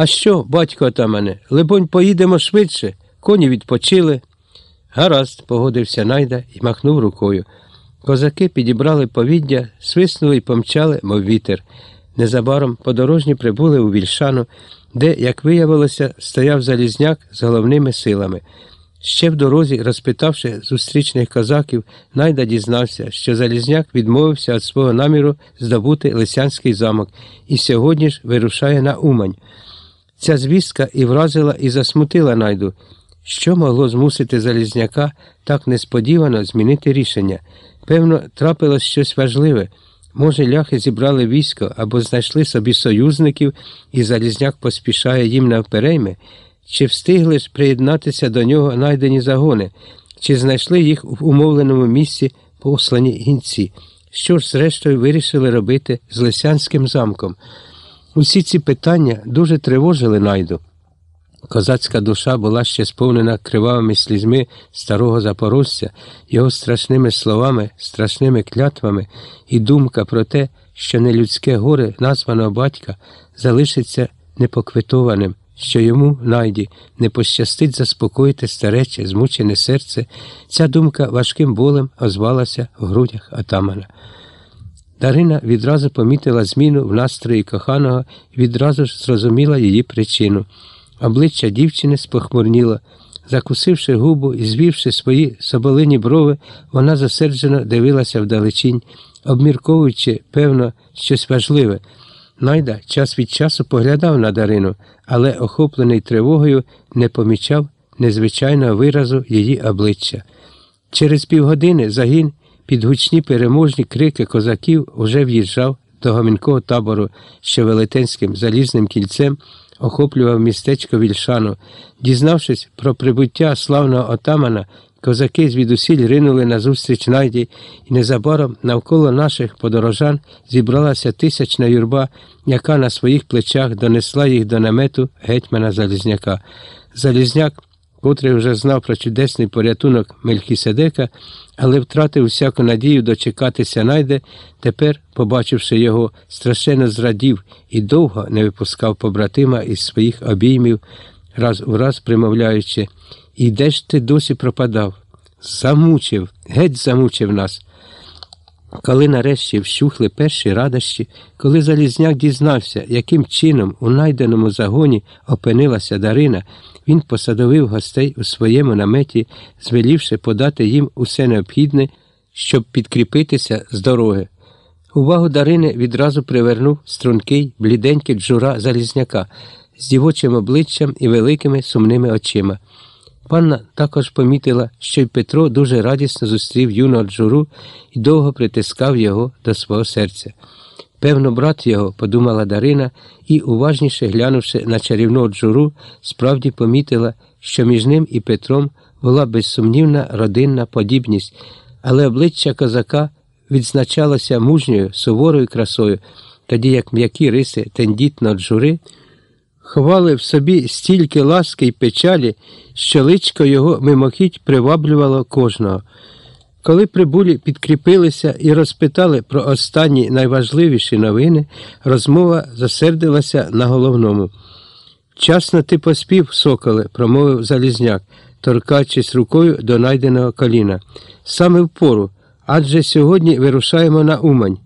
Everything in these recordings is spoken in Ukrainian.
А що, батько отамане, либонь, поїдемо швидше, коні відпочили. Гаразд, погодився найда і махнув рукою. Козаки підібрали повіддя, свиснули й помчали, мов вітер. Незабаром подорожні прибули у Вільшану, де, як виявилося, стояв Залізняк з головними силами. Ще в дорозі, розпитавши зустрічних козаків, найда дізнався, що Залізняк відмовився від свого наміру здобути Лисянський замок і сьогодні ж вирушає на Умань. Ця звістка і вразила, і засмутила найду. Що могло змусити Залізняка так несподівано змінити рішення? Певно, трапилось щось важливе. Може, ляхи зібрали військо або знайшли собі союзників, і Залізняк поспішає їм навперейми? Чи встигли ж приєднатися до нього найдені загони, чи знайшли їх в умовленому місці послані гінці? Що ж, зрештою, вирішили робити з Лисянським замком? Усі ці питання дуже тривожили найду. Козацька душа була ще сповнена кривавими слізьми старого запорожця, його страшними словами, страшними клятвами, і думка про те, що нелюдське горе названого батька залишиться непоквитованим, що йому, найді, не пощастить заспокоїти старече, змучене серце, ця думка важким болем озвалася в грудях атамана. Дарина відразу помітила зміну в настрої коханого і відразу ж зрозуміла її причину. Обличчя дівчини спохмурніло. Закусивши губу і звівши свої соболині брови, вона засерджено дивилася вдалечінь, обмірковуючи, певно, щось важливе. Найда час від часу поглядав на Дарину, але, охоплений тривогою, не помічав незвичайного виразу її обличчя. Через півгодини загін під гучні переможні крики козаків уже в'їжджав до гомінкого табору, що велетенським залізним кільцем охоплював містечко Вільшану. Дізнавшись про прибуття славного отамана, козаки звідусіль ринули назустріч найді, і незабаром навколо наших подорожан зібралася тисячна юрба, яка на своїх плечах донесла їх до намету гетьмана Залізняка. Залізняк котрий вже знав про чудесний порятунок Мельхіседека, але втратив всяку надію дочекатися найде, тепер, побачивши його, страшенно зрадів і довго не випускав побратима із своїх обіймів, раз у раз примовляючи, і де ж ти досі пропадав? Замучив, геть замучив нас. Коли нарешті вщухли перші радощі, коли Залізняк дізнався, яким чином у найденому загоні опинилася Дарина, він посадовив гостей у своєму наметі, звелівши подати їм усе необхідне, щоб підкріпитися з дороги. Увагу Дарини відразу привернув стрункий, бліденький джура Залізняка з дівочим обличчям і великими сумними очима. Панна також помітила, що й Петро дуже радісно зустрів юного джуру і довго притискав його до свого серця. Певно, брат його, подумала Дарина, і, уважніше глянувши на чарівного джуру, справді помітила, що між ним і Петром була безсумнівна родинна подібність, але обличчя козака відзначалося мужньою, суворою красою, тоді як м'які риси тендітного джури ховали в собі стільки ласки й печалі, що личко його мимохідь приваблювало кожного. Коли прибулі підкріпилися і розпитали про останні найважливіші новини, розмова засердилася на головному. Вчасно ти поспів, соколе, промовив Залізняк, торкаючись рукою до найденого коліна. Саме в пору, адже сьогодні вирушаємо на Умань.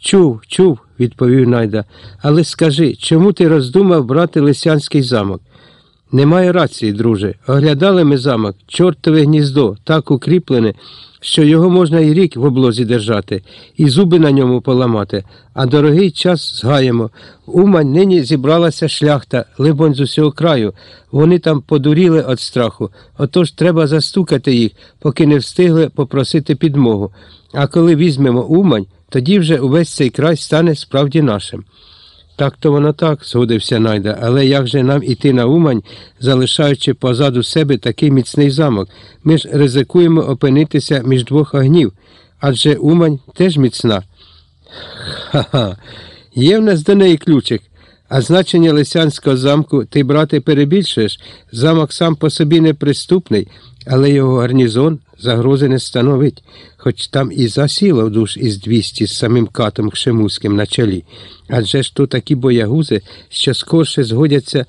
Чув, чув, відповів найда, але скажи, чому ти роздумав брати Лисянський замок? Немає рації, друже. Оглядали ми замок, чортове гніздо, так укріплене, що його можна і рік в облозі держати, і зуби на ньому поламати, а дорогий час згаємо. Умань нині зібралася шляхта, либонь з усього краю. Вони там подуріли від страху, отож треба застукати їх, поки не встигли попросити підмогу. А коли візьмемо Умань, тоді вже увесь цей край стане справді нашим. Так то воно так, згодився найда, але як же нам іти на Умань, залишаючи позаду себе такий міцний замок? Ми ж ризикуємо опинитися між двох огнів, адже Умань теж міцна. Ха-ха, є в нас до неї ключик. А значення Лисянського замку ти, брате, перебільшуєш, замок сам по собі неприступний, але його гарнізон загрози не становить, хоч там і засіло душ із двісті з самим катом Кшемуським на чолі. Адже ж то такі боягузи, що скорше згодяться